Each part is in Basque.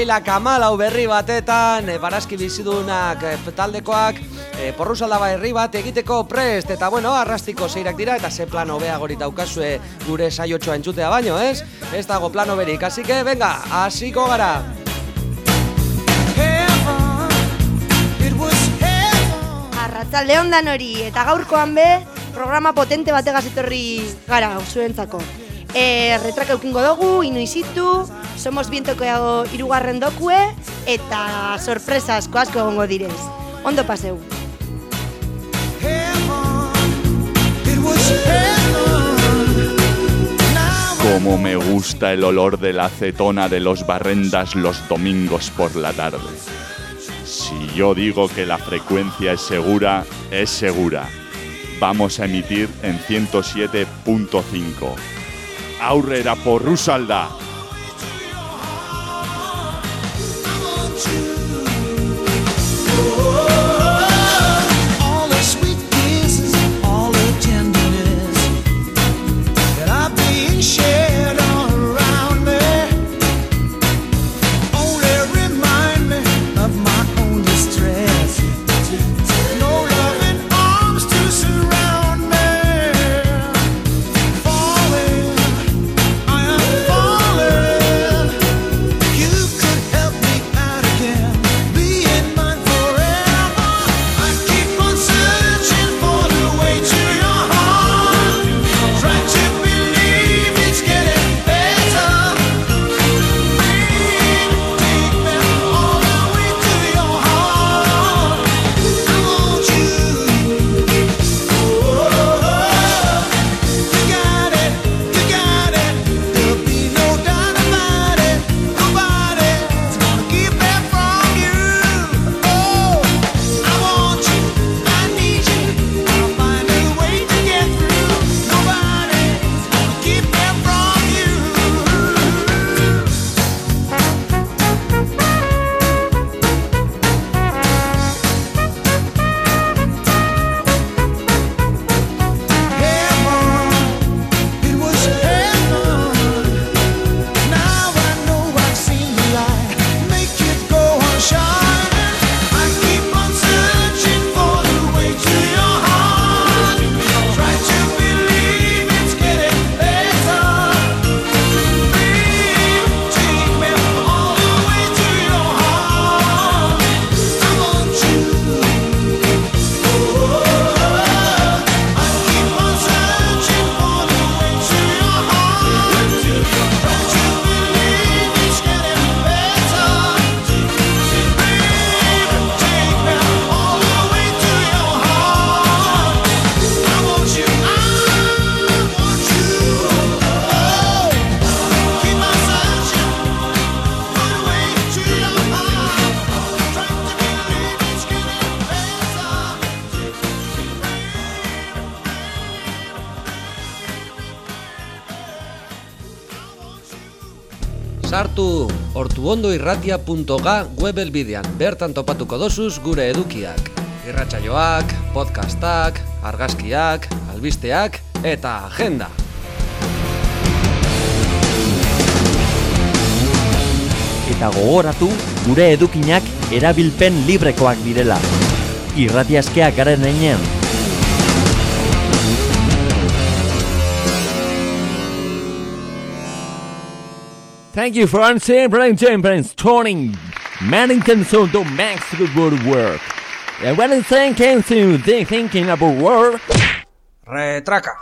Gaude otxaila kamalau berri batetan, e, barazki bizidunak e, taldekoak, e, porruzaldaba herri bat egiteko prest, eta bueno, arrastiko zeirak dira, eta ze plano beagorit daukazue gure saiotxoa entzutea baino, ez? Ez dago plano berik, así que, venga, hasiko gara! Arratzalde hori, eta gaurkoan be, programa potente bategaz etorri gara, zuentzako. E, retraka eukingo dugu, inuizitu, somos bientokoago irugarren dokue, eta sorpresa asko asko egongo direz. Ondo paseu. Como me gusta el olor de la acetona de los barrendas los domingos por la tarde. Si yo digo que la frecuencia es segura, es segura. Vamos a emitir en 107.5. Aurrera por ortuondoirratia.ga web elbidean, bertan topatuko dosuz gure edukiak. Irratsaioak, podcastak, argazkiak, albisteak eta agenda. Eta gogoratu, gure edukinak erabilpen librekoak direla. Irratiaskeak garen einean. Thank you, for answering. Francine, Prince, turning Mannington, so the max good work. And when the thing came to they thinking about work. retraca.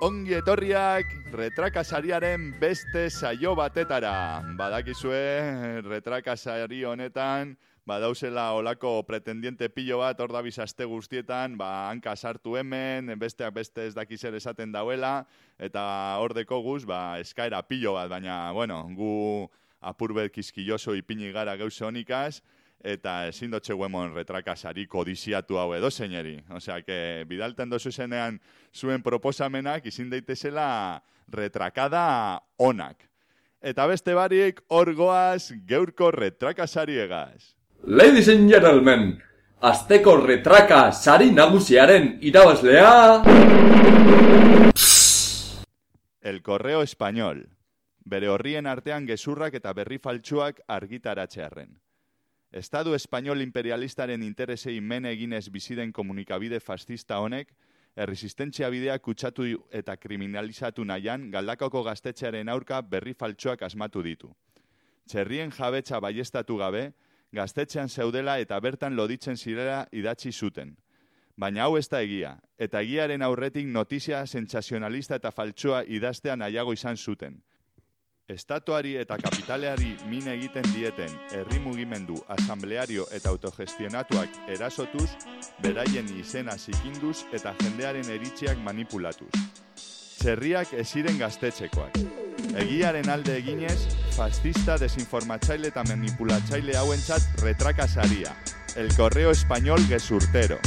Ongi etorriak retraka sariaren beste saio batetara. Badakizue retraka sari honetan badauzela olako pretendiente pilo bat hor dabiz aste guztietan, ba, hanka sartu hemen, besteak beste ez dakizer esaten dauela, eta hor deko guz, ba, eskaera pilo bat, baina, bueno, gu apurbet kizkilloso ipini gara gauze honikaz, eta ezin dotxe guemon retrakasari kodiziatu hau edo zeineri. Osea, que bidalten dozu zenean zuen proposamenak izin daitezela retrakada onak. Eta beste barik hor goaz geurko retrakasariegaz. Ladies and gentlemen, azteko retraka sari nagusiaren irabazlea... El Correo Español. Bere horrien artean gezurrak eta berri faltsuak argitaratzearren. Estadu espainol imperialistaren interesei men eginez biziden komunikabide fascista honek, erresistentzia bidea kutsatu eta kriminalizatu nahian galdakako gaztetxearen aurka berri faltsuak asmatu ditu. Txerrien jabetza baiestatu gabe, gaztetxean zeudela eta bertan loditzen zirela idatzi zuten. Baina hau ez da egia, eta egiaren aurretik notizia sentsazionalista eta faltsua idaztea nahiago izan zuten. Estatuari eta kapitaleari min egiten dieten herri mugimendu, asambleario eta autogestionatuak erasotuz, beraien izena zikinduz eta jendearen eritziak manipulatuz. Txerriak eziren gaztetxekoak. Egiaren alde eginez, fascista, desinformatzaile eta manipulatzaile hauentzat retrakasaria. El Correo Español gezurtero.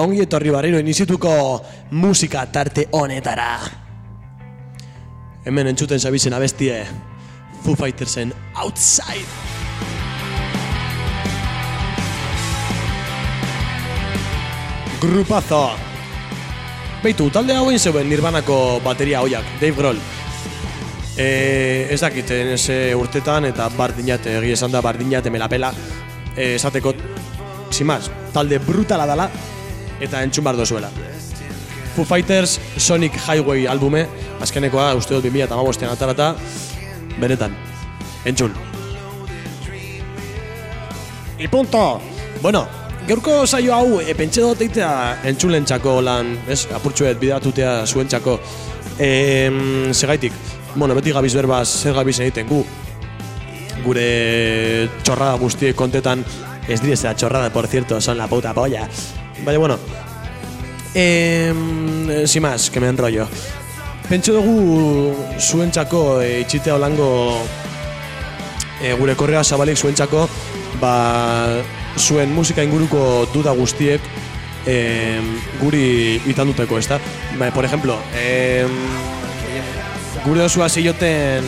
Ongi etorri barriro inizituko musika tarte honetara. Hemen entzuten zabizen abestie Foo Fightersen Outside. Grupazo. Beitu, talde hauen zeuen Nirvanako bateria hoiak, Dave Grohl. E, ez dakiten ez urtetan eta bardinat, egia esan da bardinat emelapela esateko sin más, talde brutala dala eta entzun bar dozuela. Foo Fighters Sonic Highway albume, azkenekoa uste dut 2008an atarata, benetan, entzun. I punto! Bueno, gaurko saio hau e, pentsa dut eitea entzulentzako lan, ez, apurtxuet bidatutea zuentzako. E, segaitik, bueno, beti gabiz berbaz, zer gabiz egiten gu, gure txorrada guztiek kontetan ez dire zera txorrada, por cierto, son la puta polla. Baina, bueno, eh, sin más, que me enrollo. Pentsu dugu zuentzako e, itxitea holango e, gure korrea zabalik zuentzako ba, zuen musika inguruko duda guztiek e, guri itanduteko, ez da? Ba, por ejemplo, e, gure osua zioten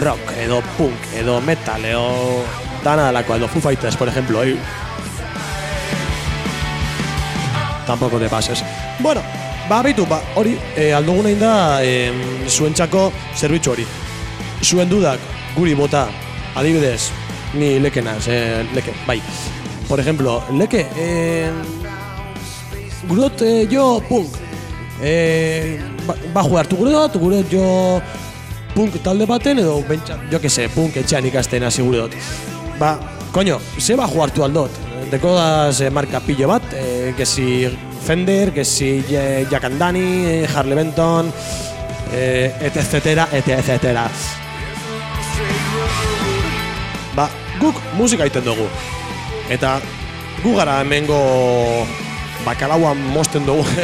rock, edo punk, edo metal, edo dana dalako, edo Foo Fighters, por ejemplo. eh. Tampoco te pases. Bueno, ba, bitu, ba, hori, e, alduguna da e, zuentzako zerbitzu hori. Zuen dudak, guri bota, adibidez, ni lekenaz, e, leke, bai. Por ejemplo, leke, e, gurot e, jo punk. E, ba, bajo hartu gurot, gurot jo punk talde baten edo bentsa, jo que se, punk etxean ikasten hasi gure dut. Ba, koño, ze bajo hartu aldot. Dekodaz eh, marka pillo bat, eh, que si Fender, si eh, Jack and Danny, eh, Harley Benton, eh, etc, etc. Ba, guk musika egiten dugu. Eta gu gara hemengo bakalauan mosten dugu.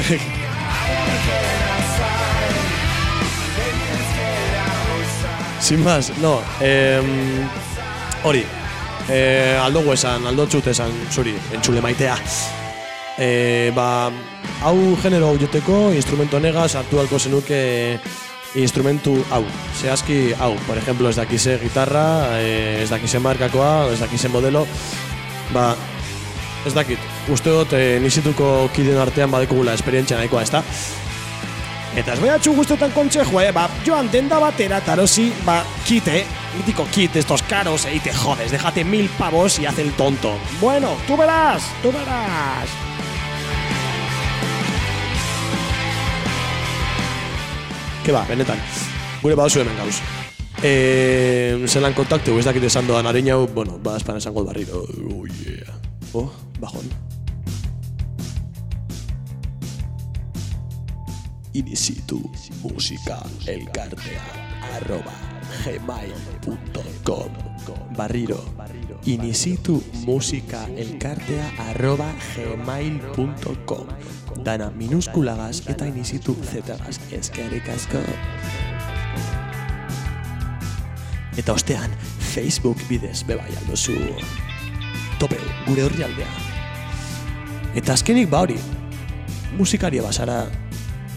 Sin más, no, em, hori, eh, aldo esan, aldo txut esan, zuri, entzule maitea. Eh, ba, hau genero hau joteko, instrumento negaz, hartu halko zenuke instrumentu hau, zehazki hau, por ejemplo, ez dakize gitarra, eh, ez dakize markakoa, ez dakize modelo, ba, ez dakit, uste dut eh, nizituko kiden artean badekugula esperientzia nahikoa, ez da? Eta ez behatxu guztetan kontxejo, eh? Ba, joan denda batera tarosi, ba, kit, eh? Mítico kit, estos caros, eh? Y te jodes, déjate mil pavos y haz el tonto. Bueno, tú verás, tú verás. Ke ba, benetan. Gure badozu hemen gauz. Eh, zelan kontaktu, ez dakit esan doan arein hau, bueno, ba, espan esango barriro. Oh, yeah. Oh, bajon. Inizitu musika elkartea arroba gmail.com Barriro Inizitu musika elkartea arroba gmail.com Dana minuskulagaz eta inizitu zetagaz eskerrik asko. Eta ostean Facebook bidez bebai aldozu Tope, gure horri aldea Eta azkenik ba hori Musikaria basara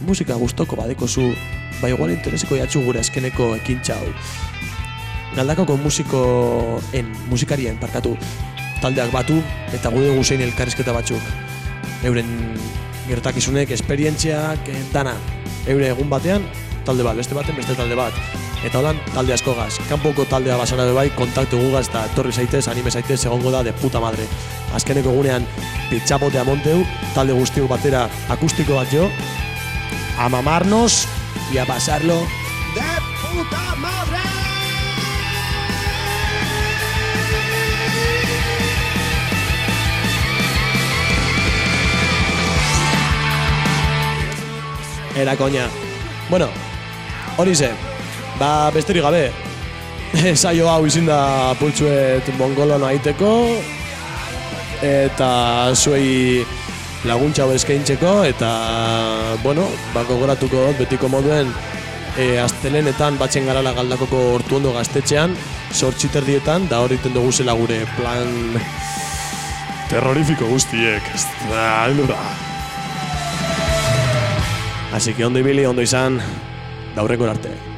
musika gustoko badekozu, ba igual intereseko jatxu gure azkeneko ekintza hau. Galdakoko musikoen, musikarien parkatu, taldeak batu eta gure dugu zein elkarrizketa batzuk. Euren gertakizunek, esperientziak, eh, dana. Eure egun batean, talde bat, beste baten, beste talde bat. Eta holan, talde asko gaz. Kanpoko taldea basana be bai, kontaktu gugaz eta etorri zaitez, anime zaitez, egongo da de puta madre. Azkeneko egunean, pitxapotea monteu, talde guztiu batera akustiko bat jo, a mamarnos y a pasarlo de puta madre. Era coña. Bueno, hori ze, ba besterik gabe, saio hau izin da pultsuet mongolo nahiteko, eta zuei laguntza hau eskaintzeko. Eta, bueno, ba, gogoratuko dut betiko moduen e, astelenetan batzen garala galdakoko hortu ondo gaztetxean, sortxiterdietan, da hori iten dugu zela gure plan terrorifiko guztiek. Ez da, da. Así que ondo ibili, ondo izan, gaurreko arte.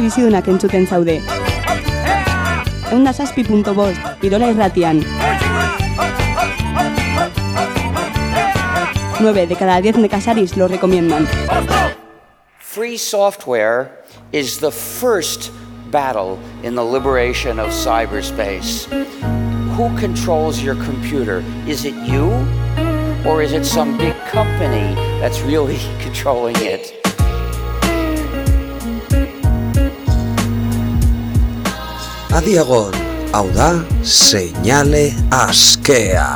Bizidunak entzuten zaude. Eunda zazpi punto bost, Irola irratian. 9 de cada 10 nekasaris lo recomiendan. Free software is the first battle in the liberation of cyberspace. Who controls your computer? Is it you? Or is it some big company that's really controlling it? Adi egon, Hau da, seinale askea.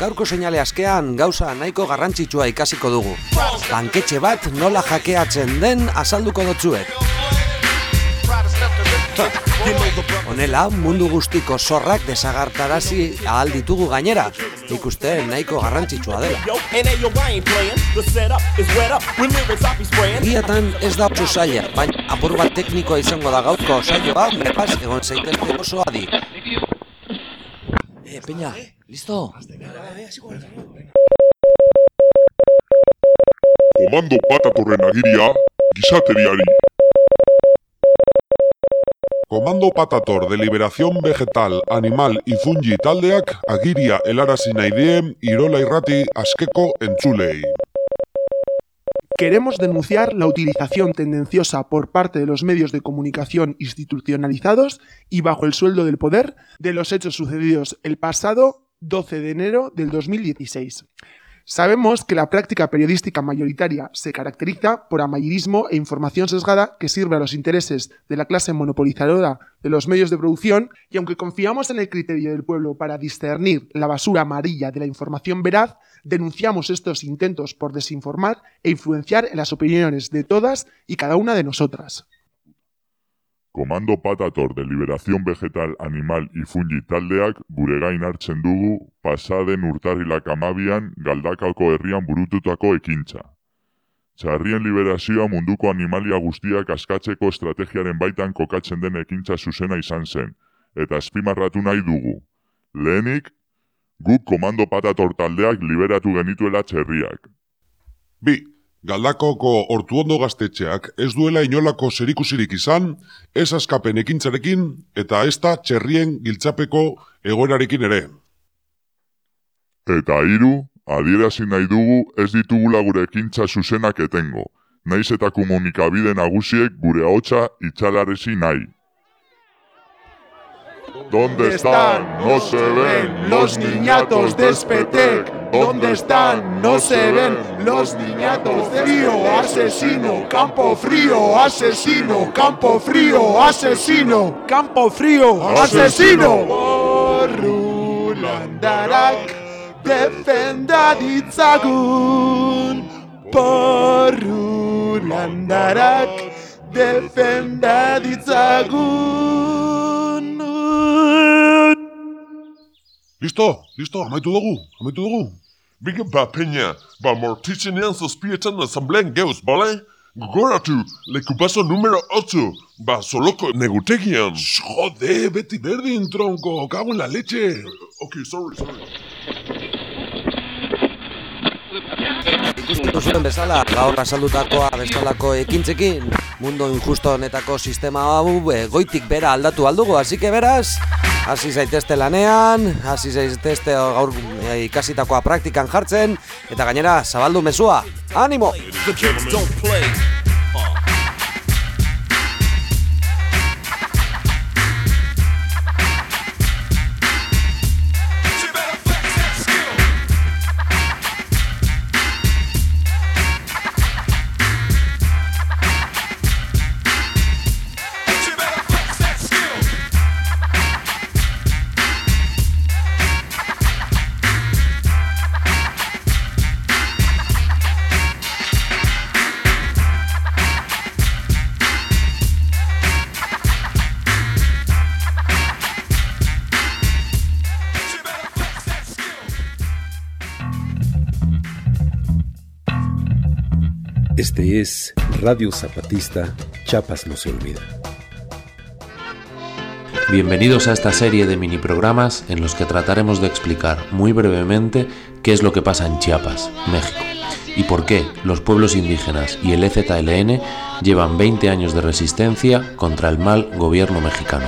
Gaurko seinale askean gauza nahiko garrantzitsua ikasiko dugu. Banketxe bat nola jakeatzen den azalduko dotzuet. Honela, mundu guztiko zorrak desagartarazi ahal ditugu gainera. Ikuste nahiko garrantzitsua dela. Giatan ez da oso zaila, baina apur bat teknikoa izango da gaurko saioa, prepaz egon zaitezte oso adi. Eh, Peña, listo? Komando Patatorren agiria, gizateriari. Komando Patator de Liberación Vegetal, Animal y Fungi taldeak agiria helarazi nahi diem Irola Irrati askeko entzulei. Queremos denunciar la utilización tendenciosa por parte de los medios de comunicación institucionalizados y bajo el sueldo del poder de los hechos sucedidos el pasado 12 de enero del 2016. Sabemos que la práctica periodística mayoritaria se caracteriza por amarillismo e información sesgada que sirve a los intereses de la clase monopolizadora de los medios de producción y aunque confiamos en el criterio del pueblo para discernir la basura amarilla de la información veraz, denunciamos estos intentos por desinformar e influenciar en las opiniones de todas y cada una de nosotras. Komando Patator de Liberación Vegetal, Animal y Fungi taldeak gure gain hartzen dugu pasaden urtarrilak amabian galdakako herrian burututako ekintza. Txarrien liberazioa munduko animalia guztiak askatzeko estrategiaren baitan kokatzen den ekintza zuzena izan zen, eta azpimarratu nahi dugu. Lehenik, guk komando patator taldeak liberatu genituela txerriak. Bi, Galdakoko ortuondo gaztetxeak ez duela inolako zerikusirik izan, ez askapen ekintzarekin eta ez da txerrien giltzapeko egoerarekin ere. Eta hiru, adierazi nahi dugu ez ditugula gure ekintza zuzenak etengo, naiz eta komunikabide nagusiek gure ahotsa itxalarezi nahi. ¿Dónde están? No se ven los niñatos de Spetec. ¿Dónde están? No se ven los niñatos de frío, asesino, campo frío, asesino, campo frío, asesino, campo frío, asesino. Porrulandarak defenda ditzagun, porrulandarak defenda ditzagun. Listo, listo, amaitu dugu, amaitu dugu. Bige ba, peña, ba mortitzenean zazpietan asamblean geuz, bale? Gogoratu, lekupaso numero 8, ba soloko negutegian. Jode, beti berdin, tronco, cago en la leche. Ok, sorry, sorry. Ikusten duzuen bezala, gaur azaldutakoa bezalako ekintzekin, mundu injusto honetako sistema hau e, goitik bera aldatu aldugu, hasi beraz, hasi zaitezte lanean, hasi zaitezte gaur e, ikasitakoa praktikan jartzen, eta gainera zabaldu mezua, animo! Radio Zapatista, Chiapas no se olvida. Bienvenidos a esta serie de mini programas en los que trataremos de explicar muy brevemente qué es lo que pasa en Chiapas, México, y por qué los pueblos indígenas y el EZLN llevan 20 años de resistencia contra el mal gobierno mexicano.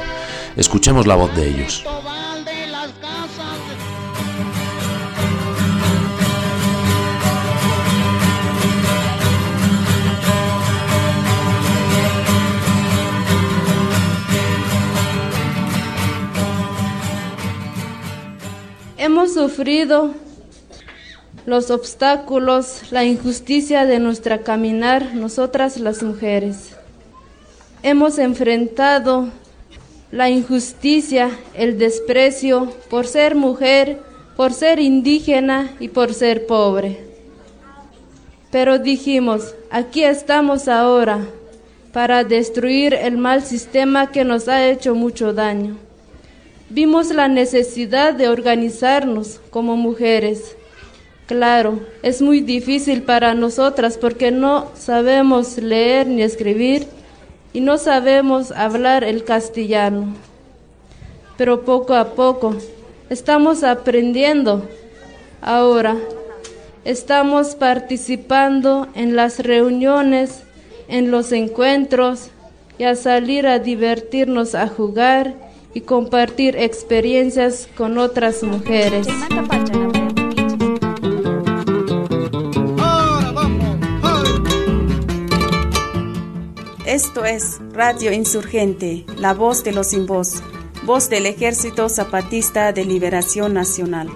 Escuchemos la voz de ellos. Sufrido los obstáculos, la injusticia de nuestra caminar, nosotras las mujeres. Hemos enfrentado la injusticia, el desprecio por ser mujer, por ser indígena y por ser pobre. Pero dijimos, aquí estamos ahora para destruir el mal sistema que nos ha hecho mucho daño. Vimos la necesidad de organizarnos como mujeres. Claro, es muy difícil para nosotras porque no sabemos leer ni escribir y no sabemos hablar el castellano. Pero poco a poco estamos aprendiendo. Ahora estamos participando en las reuniones, en los encuentros y a salir a divertirnos, a jugar y compartir experiencias con otras mujeres. Esto es Radio Insurgente, la voz de los sin voz, voz del Ejército Zapatista de Liberación Nacional.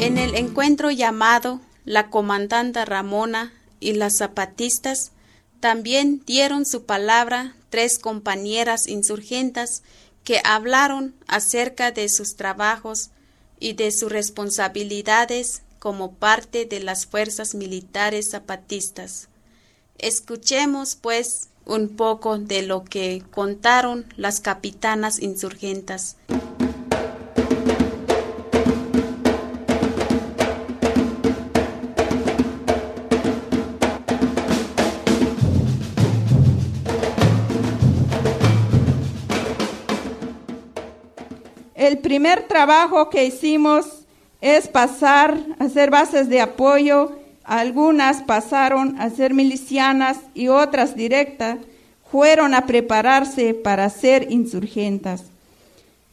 En el encuentro llamado, la comandante Ramona y las zapatistas también dieron su palabra tres compañeras insurgentas que hablaron acerca de sus trabajos y de sus responsabilidades como parte de las fuerzas militares zapatistas. Escuchemos, pues, un poco de lo que contaron las capitanas insurgentas. El primer trabajo que hicimos es pasar a hacer bases de apoyo. Algunas pasaron a ser milicianas y otras directas fueron a prepararse para ser insurgentas.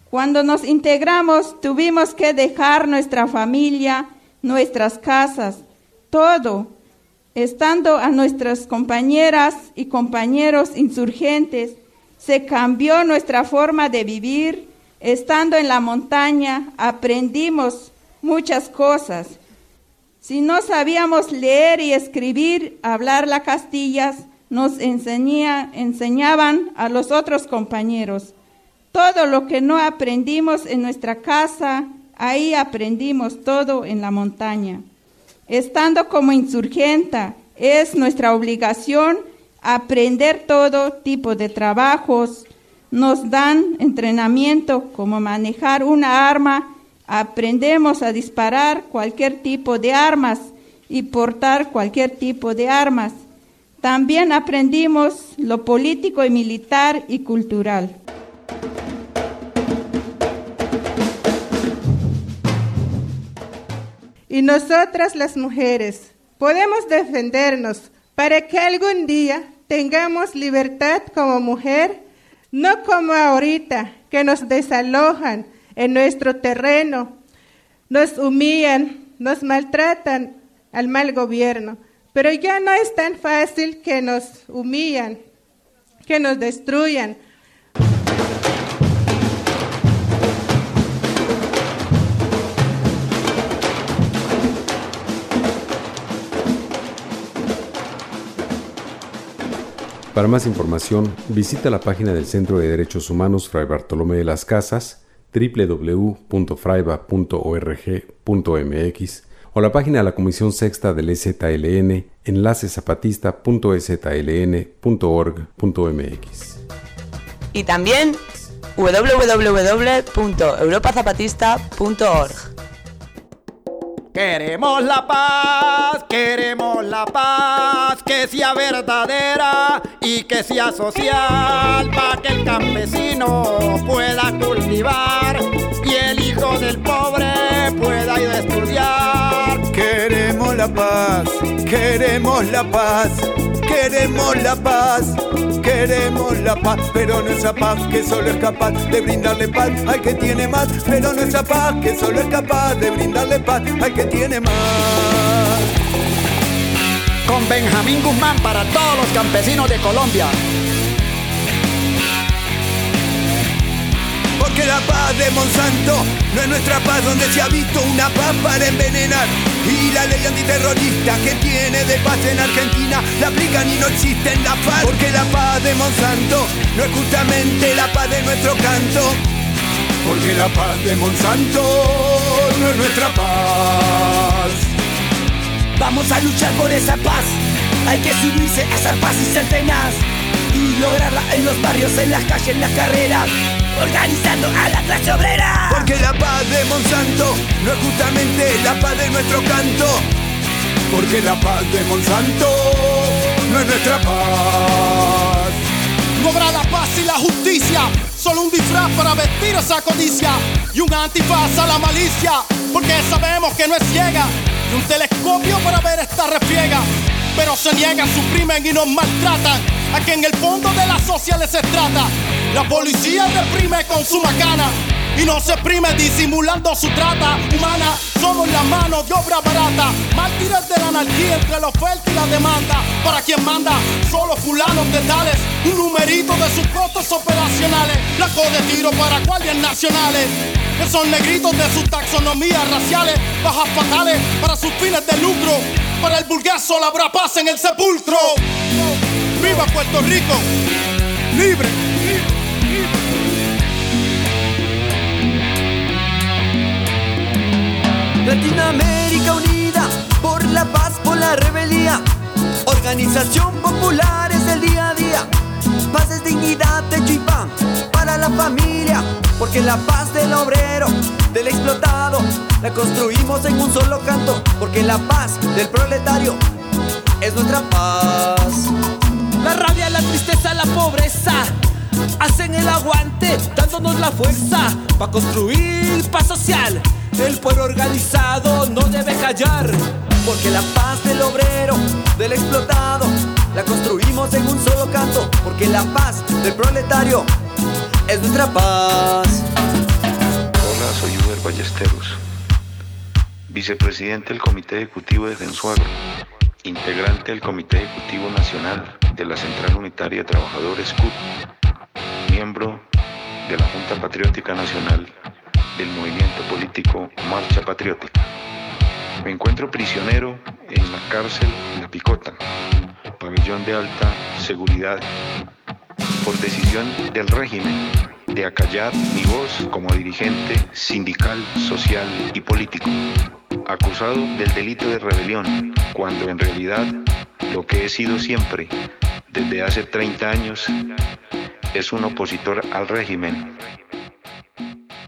Cuando nos integramos tuvimos que dejar nuestra familia, nuestras casas, todo, estando a nuestras compañeras y compañeros insurgentes, se cambió nuestra forma de vivir, estando en la montaña aprendimos muchas cosas. Si no sabíamos leer y escribir, hablar las castillas, nos enseñaban a los otros compañeros. Todo lo que no aprendimos en nuestra casa, ahí aprendimos todo en la montaña. Estando como insurgenta, es nuestra obligación aprender todo tipo de trabajos, nos dan entrenamiento como manejar una arma, aprendemos a disparar cualquier tipo de armas y portar cualquier tipo de armas. También aprendimos lo político y militar y cultural. Y nosotras las mujeres podemos defendernos para que algún día tengamos libertad como mujer no como ahorita, que nos desalojan en nuestro terreno, nos humillan, nos maltratan al mal gobierno. Pero ya no es tan fácil que nos humillan, que nos destruyan. Para más información, visita la página del Centro de Derechos Humanos Fray Bartolomé de las Casas, www.fraiba.org.mx o la página de la Comisión Sexta del EZLN, enlacezapatista.eZLN.org.mx. Y también www.europazapatista.org. Queremos la paz, queremos la paz, que sea verdadera y que sea social, para que el campesino pueda cultivar y el hijo del pobre pueda ir a estudiar. Queremos la paz, queremos la paz, queremos la paz, queremos la paz, pero nuestra paz que solo es capaz de brindarle paz al que tiene más, pero nuestra paz que solo es capaz de brindarle paz al que tiene más. Con Benjamín Guzmán para todos los campesinos de Colombia. Porque la paz de Monsanto no es nuestra paz donde se ha visto una paz para envenenar. Y la ley antiterrorista que tiene de paz en Argentina la aplican y no existe en la paz. Porque la paz de Monsanto no es justamente la paz de nuestro canto. Porque la paz de Monsanto no es nuestra paz. Vamos a luchar por esa paz. Hay que subirse a esa paz y ser tenaz. Y lograrla en los barrios, en las calles, en las carreras. Organizando a la clase obrera. Porque la paz de Monsanto no es justamente la paz de nuestro canto. Porque la paz de Monsanto no es nuestra paz. Lograr la paz y la justicia, solo un disfraz para vestir esa codicia y un antifaz a la malicia, porque sabemos que no es ciega y un telescopio para ver esta refriega. Pero se niegan, suprimen y nos maltratan. A que en el fondo de la sociedad se trata. La policía reprime con su macana y no se exprime disimulando su trata humana. Somos la mano de obra barata, mártires de la anarquía entre la oferta y la demanda. Para quien manda, solo fulanos de tales, un numerito de sus costos operacionales. Blanco de tiro para guardias nacionales, que son negritos de sus taxonomías raciales, bajas fatales para sus fines de lucro. Para el burgueso la habrá paz en el sepulcro. ¡Viva Puerto Rico! ¡Libre! Latinoamérica unida por la paz, por la rebeldía. Organización popular es el día a día. Paz es dignidad, techo y para la familia. Porque la paz del obrero, del explotado, la construimos en un solo canto. Porque la paz del proletario es nuestra paz. La rabia, la tristeza, la pobreza hacen el aguante, dándonos la fuerza para construir paz social. El pueblo organizado no debe callar. Porque la paz del obrero, del explotado, la construimos en un solo canto. Porque la paz del proletario es nuestra paz. Hola, soy Uber Ballesteros, vicepresidente del Comité Ejecutivo de Gensuagro, integrante del Comité Ejecutivo Nacional de la Central Unitaria Trabajadores CUT, miembro de la Junta Patriótica Nacional del movimiento político Marcha Patriótica. Me encuentro prisionero en la cárcel La Picota, pabellón de alta seguridad, por decisión del régimen de acallar mi voz como dirigente sindical, social y político, acusado del delito de rebelión, cuando en realidad lo que he sido siempre, desde hace 30 años, es un opositor al régimen,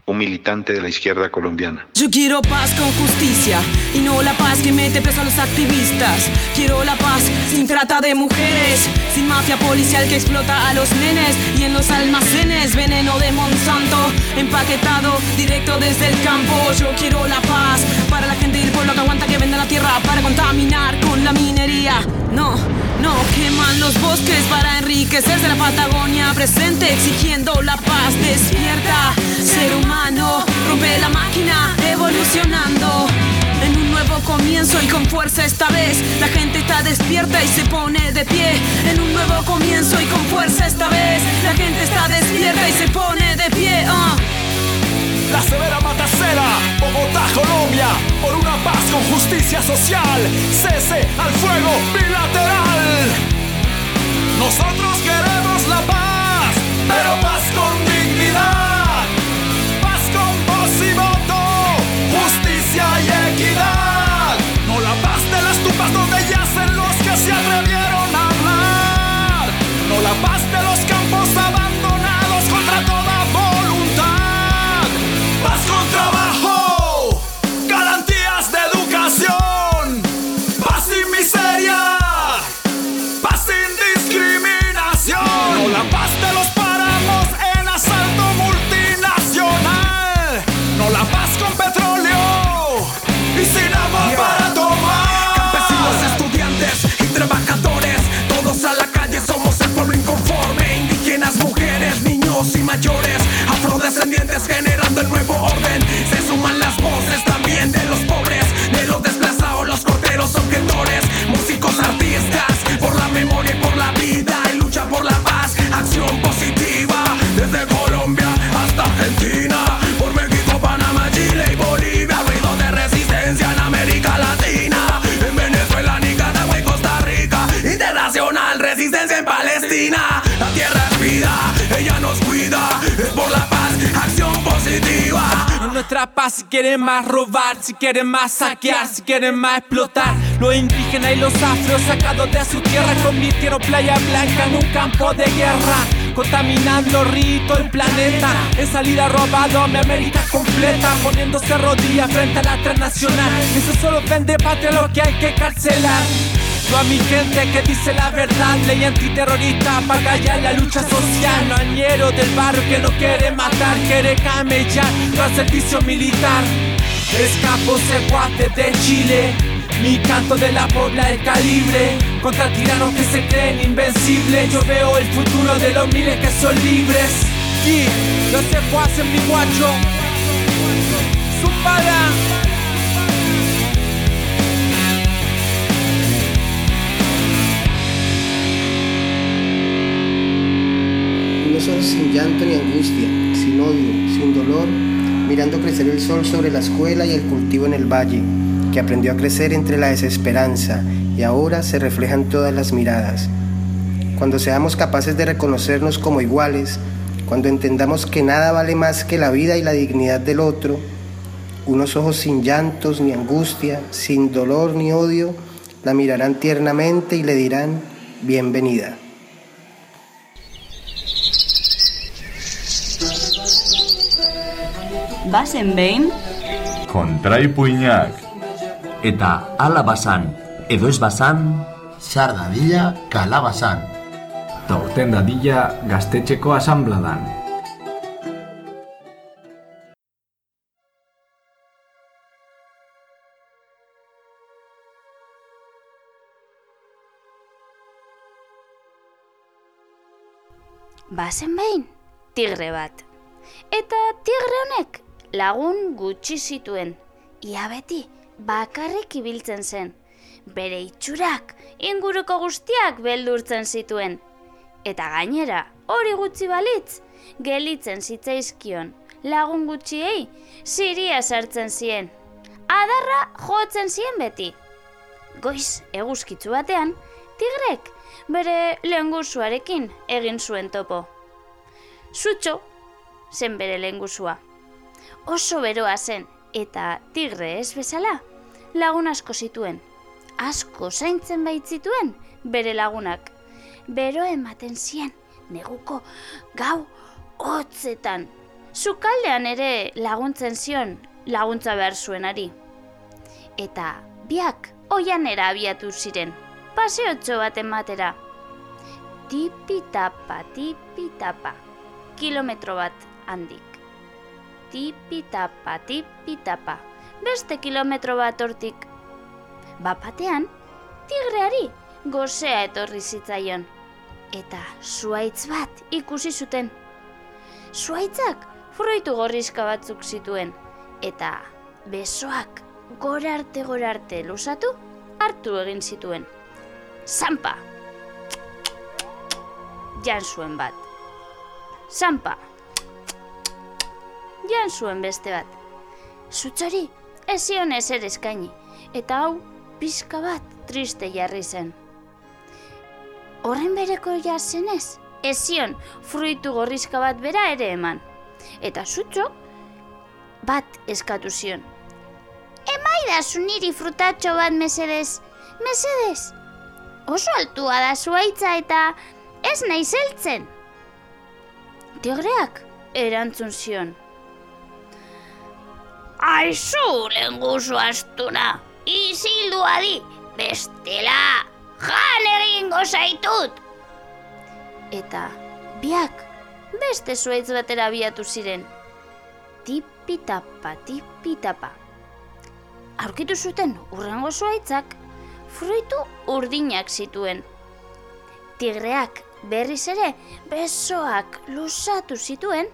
un militante de la izquierda colombiana. Yo quiero paz con justicia y no la paz que mete preso a los activistas. Quiero la paz sin trata de mujeres, sin mafia policial que explota a los nenes y en los almacenes veneno de Monsanto empaquetado directo desde el campo. Yo quiero la paz para la gente del pueblo que aguanta que venda la tierra para contaminar con la minería. No, no queman los bosques para enriquecerse la Patagonia presente exigiendo la paz despierta. Ser humano rompe la máquina evolucionando. En un nuevo comienzo y con fuerza esta vez la gente está despierta y se pone de pie. En un nuevo comienzo y con fuerza esta vez la gente está despierta y se pone de pie. ah. La severa matacera, Bogotá, Colombia, por una paz con justicia social, cese al fuego bilateral. Nosotros queremos la paz, pero paz con la paz de los páramos en asalto multinacional, no la paz con petróleo y sin agua para tomar. Campesinos, estudiantes y trabajadores, todos a la calle somos el pueblo inconforme. Indígenas, mujeres, niños y mayores, afrodescendientes generando el nuevo orden. Se La tierra es vida, ella nos cuida. Es por la paz, acción positiva. Nuestra paz, si quieren más robar, si quieren más saquear, si quieren más explotar. Los indígenas y los afros sacados de su tierra convirtieron Playa Blanca en un campo de guerra. Contaminando rito el planeta En salida robado a mi América completa Poniéndose rodillas frente a la transnacional Eso solo vende patria lo que hay que carcelar a mi gente que dice la verdad, ley antiterrorista para callar la lucha social. No al ñero del barrio que no quiere matar, quiere camellar no al servicio militar. Escapo guate de Chile, mi canto de la pobla el calibre. Contra tiranos que se creen invencibles, yo veo el futuro de los miles que son libres. Y no se en mi guacho, llanto ni angustia, sin odio, sin dolor, mirando crecer el sol sobre la escuela y el cultivo en el valle, que aprendió a crecer entre la desesperanza y ahora se refleja en todas las miradas. Cuando seamos capaces de reconocernos como iguales, cuando entendamos que nada vale más que la vida y la dignidad del otro, unos ojos sin llantos ni angustia, sin dolor ni odio, la mirarán tiernamente y le dirán, bienvenida. Bazen behin? Kontraipuinak. Eta ala basan, edo ez basan... Zar dadila kalabazan. Ta urten dadila gaztetxeko asambladan. Bazen behin, tigre bat. Eta tigre honek lagun gutxi zituen, ia beti bakarrik ibiltzen zen. Bere itxurak inguruko guztiak beldurtzen zituen. Eta gainera, hori gutxi balitz, gelitzen zitzaizkion lagun gutxiei ziria sartzen zien. Adarra jotzen zien beti. Goiz eguzkitzu batean, tigrek bere lehengusuarekin egin zuen topo. Zutxo, zen bere lehengusua oso beroa zen eta tigre ez bezala lagun asko zituen. Asko zaintzen baitzituen bere lagunak. Bero ematen zien neguko gau hotzetan. Zukaldean ere laguntzen zion laguntza behar zuenari. Eta biak oianera abiatu ziren. Paseotxo baten matera. Tipi-tapa, tipi-tapa. Kilometro bat handik tipi-tapa, tipi-tapa, beste kilometro bat hortik. Bapatean, tigreari gozea etorri zitzaion, eta zuaitz bat ikusi zuten. Zuaitzak fruitu gorrizka batzuk zituen, eta besoak gorarte gorarte lusatu hartu egin zituen. Zampa! Jan zuen bat. Zampa! Jan zuen beste bat. Zutzori, ez zion ezer eskaini, eta hau, pizka bat triste jarri zen. Horren bereko jazenez, ez zion fruitu gorrizka bat bera ere eman. Eta zutxo, bat eskatu zion. Emai da niri frutatxo bat mesedez, mesedez. Oso altua da zuaitza eta ez nahi zeltzen. Tigreak erantzun zion. Aizu, lenguzu astuna, izildu adi, bestela, jan egingo zaitut. Eta biak beste zuaitz batera biatu ziren. Tipitapa, tipitapa. Aurkitu zuten urrengo zuaitzak, fruitu urdinak zituen. Tigreak berriz ere besoak lusatu zituen,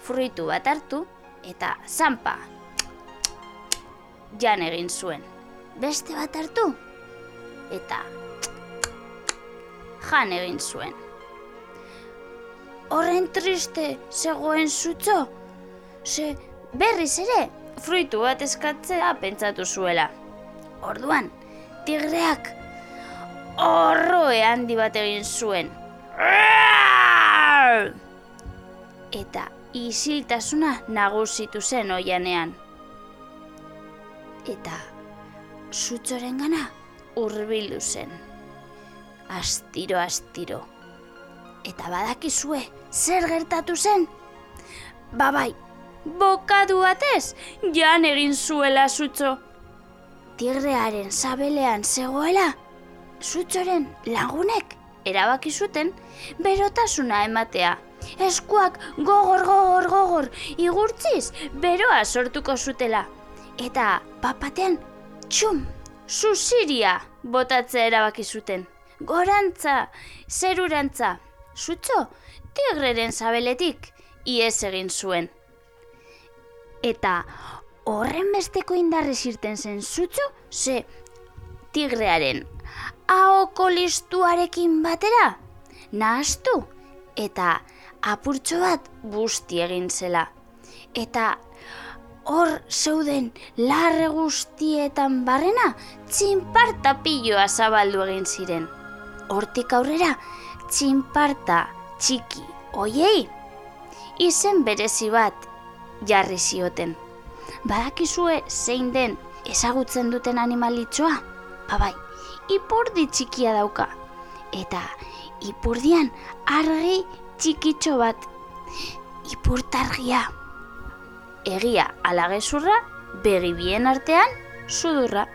fruitu bat hartu eta zampa jan egin zuen. Beste bat hartu? Eta jan egin zuen. Horren triste zegoen zutzo? Ze berriz ere fruitu bat eskatzea pentsatu zuela. Orduan, tigreak horroe handi bat egin zuen. Eta isiltasuna nagusitu zen oianean. Eta sutxoren gana urbildu zen. Astiro, astiro. Eta badakizue, zer gertatu zen? Babai, bokadu batez, jan egin zuela sutxo. Tigrearen sabelean zegoela, sutxoren lagunek erabaki zuten berotasuna ematea. Eskuak gogor, gogor, gogor, igurtziz beroa sortuko zutela. Eta papatean, txum, susiria botatzea erabaki zuten. Gorantza, zerurantza, sutxo, tigreren zabeletik, ies egin zuen. Eta horren besteko indarrez irten zen sutxo, ze tigrearen ahoko listuarekin batera, nahastu, eta apurtxo bat busti egin zela. Eta hor zeuden larre guztietan barrena, txinparta piloa zabaldu egin ziren. Hortik aurrera, txinparta txiki oiei, izen berezi bat jarri zioten. Badakizue zein den ezagutzen duten animalitzoa? Babai, ipurdi txikia dauka. Eta ipurdian argi txikitxo bat. Ipurtargia. Egia alagezurra, begi bien artean, sudurra.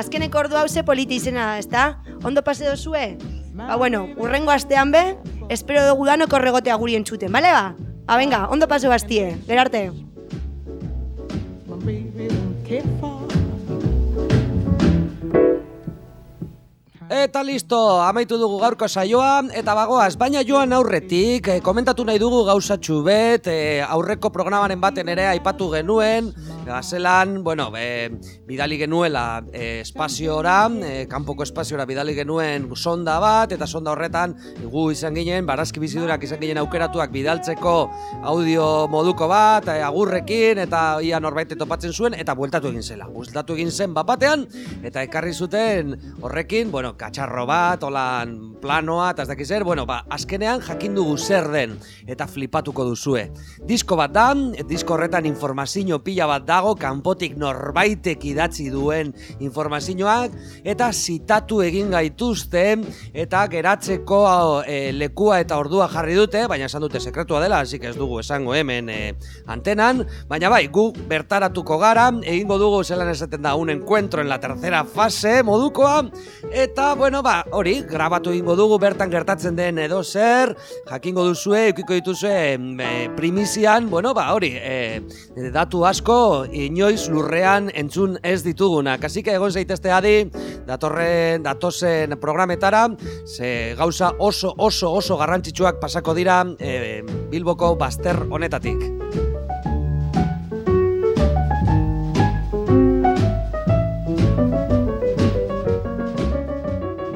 Azkeneko ordu hau ze politi izena da, ezta? Ondo pase dozue? Ba, bueno, urrengo astean be, espero dugu danoko regotea guri entzuten, bale ba? Ba, venga, ondo pase bastie, for Eta listo, amaitu dugu gaurko saioa, eta bagoaz, baina joan aurretik, eh, komentatu nahi dugu gauzatxu bet, eh, aurreko programaren baten ere aipatu genuen, gazelan, bueno, eh, bidali genuela eh, espaziora, eh, kanpoko espaziora bidali genuen sonda bat, eta sonda horretan gu izan ginen, barazki bizidurak izan ginen aukeratuak bidaltzeko audio moduko bat, eh, agurrekin, eta ia norbait topatzen zuen, eta bueltatu egin zela. Bueltatu egin zen bapatean, eta ekarri zuten horrekin, bueno, katxarro bat, olan planoa, eta ez dakiz zer, bueno, ba, azkenean jakin dugu zer den, eta flipatuko duzue. Disko bat da, disko horretan informazio pila bat dago, kanpotik norbaitek idatzi duen informazioak, eta zitatu egin gaituzte, eta geratzeko e, lekua eta ordua jarri dute, baina esan dute sekretua dela, hasi ez dugu esango hemen e, antenan, baina bai, gu bertaratuko gara, egingo dugu zelan esaten da un encuentro en la tercera fase modukoa, eta bueno, ba, hori, grabatu egingo dugu bertan gertatzen den edo zer, jakingo duzue, eukiko dituzue e, primizian, bueno, ba, hori, e, datu asko inoiz lurrean entzun ez ditugunak. Así que egon zaitezte adi, datorren, datozen programetara, ze gauza oso, oso, oso garrantzitsuak pasako dira e, Bilboko bazter honetatik.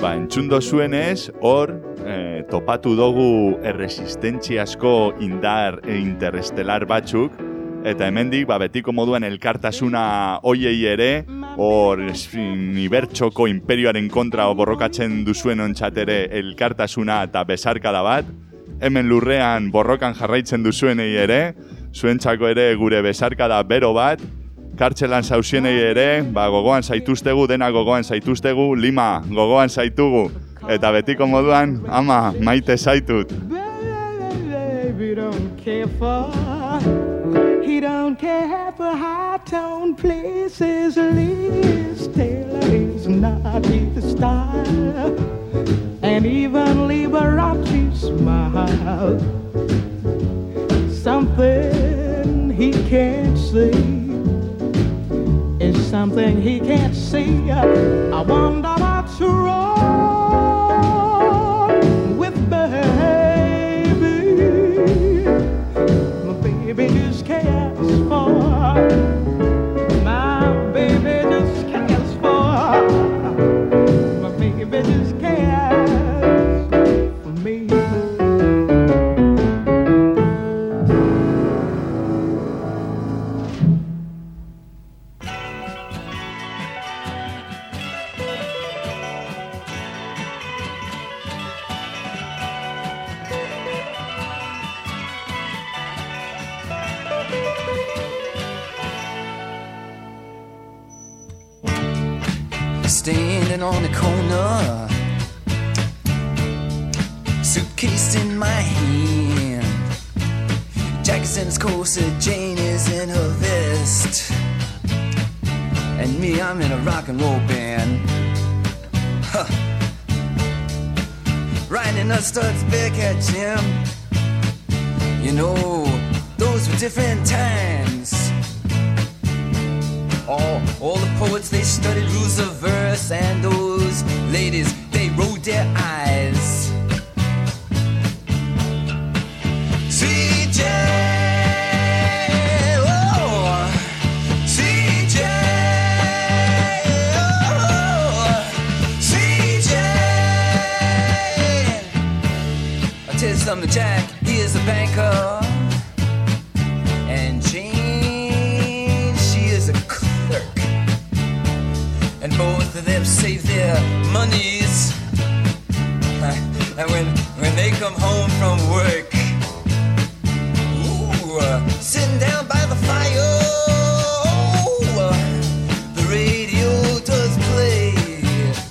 Ba, entzundo zuenez, hor, eh, topatu dugu erresistentziasko indar e interestelar batzuk, eta hemendik ba, betiko moduan elkartasuna hoiei ere, hor unibertsoko imperioaren kontra borrokatzen duzuen ontzat ere elkartasuna eta besarkada bat, hemen lurrean borrokan jarraitzen duzuenei ere, zuentzako ere gure besarkada bero bat, kartxelan zauzienei ere, ba, gogoan zaituztegu, dena gogoan zaituztegu, lima gogoan zaitugu, eta betiko moduan, ama, maite zaitut. He don't care for high tone places. Liz Taylor is not his style, and even Liberace smile. Something he can't see is something he can't see. I wonder what's wrong amor on the corner, suitcase in my hand. Jack's in his corset, Jane is in her vest. And me, I'm in a rock and roll band. Huh. Riding a studs back at Jim. You know, those were different times. All, all the poets, they studied rules of verse, and those ladies, they rolled their eyes. CJ, oh, oh, something, Jack, he is a banker. Their monies. And when, when they come home from work, ooh, uh, sitting down by the fire, uh, the radio does play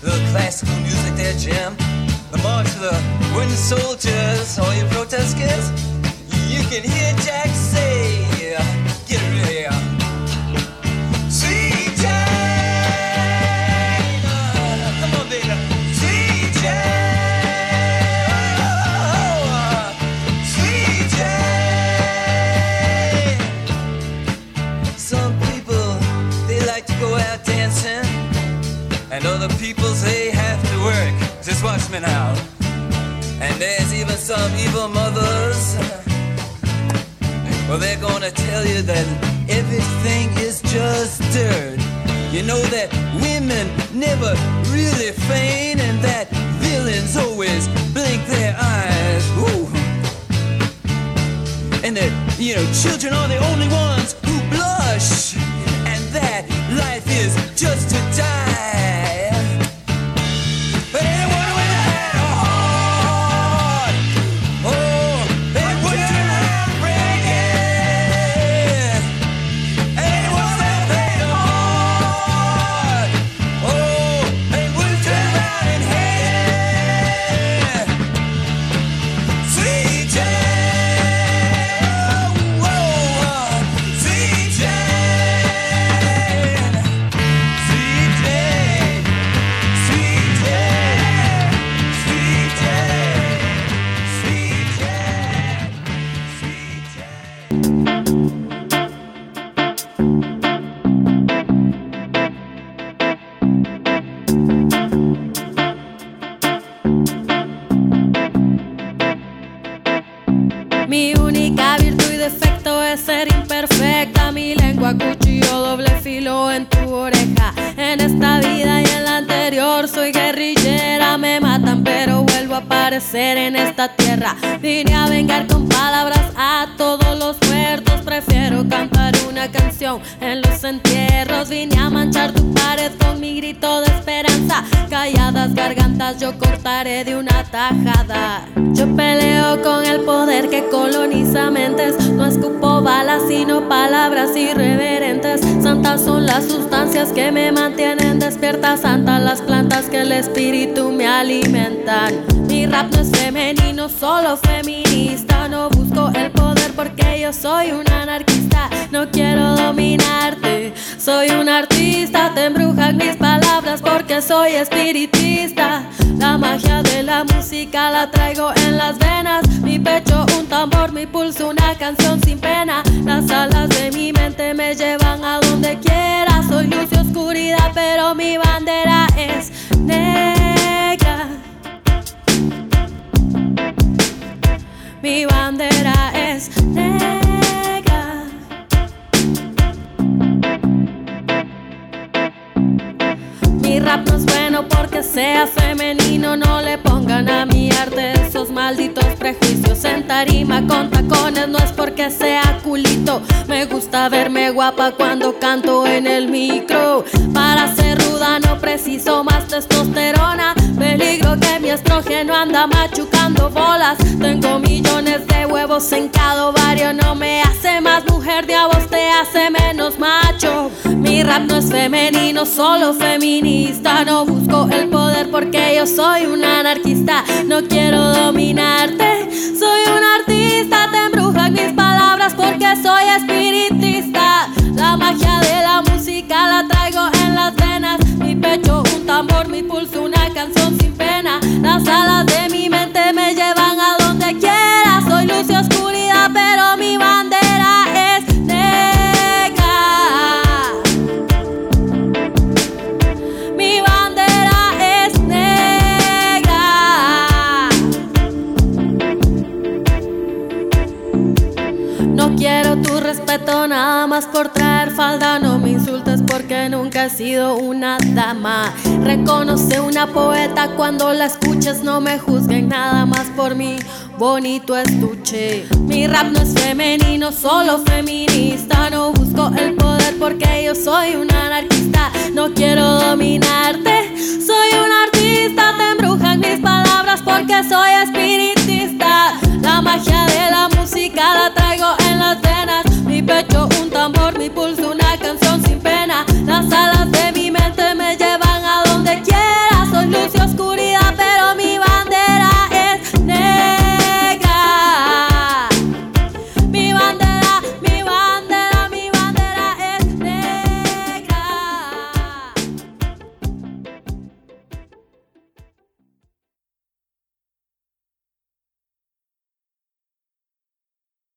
the classical music there, Jim. The march of the wooden soldiers, all you protesters, you can hear Jack other people they have to work. Just watch me now. And there's even some evil mothers. Well, they're gonna tell you that everything is just dirt. You know that women never really feign, and that villains always blink their eyes. Ooh. And that, you know, children are the only ones who blush, and that life is just to die. Con palabras a todos los muertos. Prefiero cantar una canción en los entierros. Vine a manchar tu pared con mi grito de esperanza. Calladas gargantas yo cortaré de una tajada. Yo peleo con el poder que coloniza mentes. No escupo balas, sino palabras irreverentes. Santas son las sustancias que me mantienen despierta. Santas las plantas que el espíritu me alimentan. Mi rap no es femenino, solo feminista. No busco el poder porque yo soy un anarquista. No quiero dominarte, soy un artista. Te embrujan mis palabras porque soy espiritista. La magia de la música la traigo en las venas. Mi pecho un tambor, mi pulso una canción sin pena. Las alas de mi mente me llevan a donde quiera. Soy luz y oscuridad, pero mi bandera es negra. Mi bandera es. Sea femenino, no le pongan a mi arte esos malditos prejuicios. En tarima con tacones no es porque sea culito. Me gusta verme guapa cuando canto en el micro. Para ser ruda no preciso más testosterona. Peligro que mi estrógeno anda machucando bolas. Tengo millones de huevos en cada ovario. No me hace más mujer de a vos, te hace menos macho. Mi rap no es femenino, solo feminista. No busco el poder porque yo soy un anarquista. No quiero dominarte, soy un artista. Te embrujan mis palabras porque soy espiritista. La magia de la música la traigo en las venas. Mi pecho un tambor, mi pulso una canción más por traer falda, no me insultes porque nunca he sido una dama. Reconoce una poeta cuando la escuches, no me juzguen nada más por mi bonito estuche. Mi rap no es femenino, solo feminista. No busco el poder porque yo soy una anarquista. No quiero dominarte, soy un artista. Te embrujan mis palabras porque soy espiritista. La magia de la música la traigo en las venas. Mi pecho people's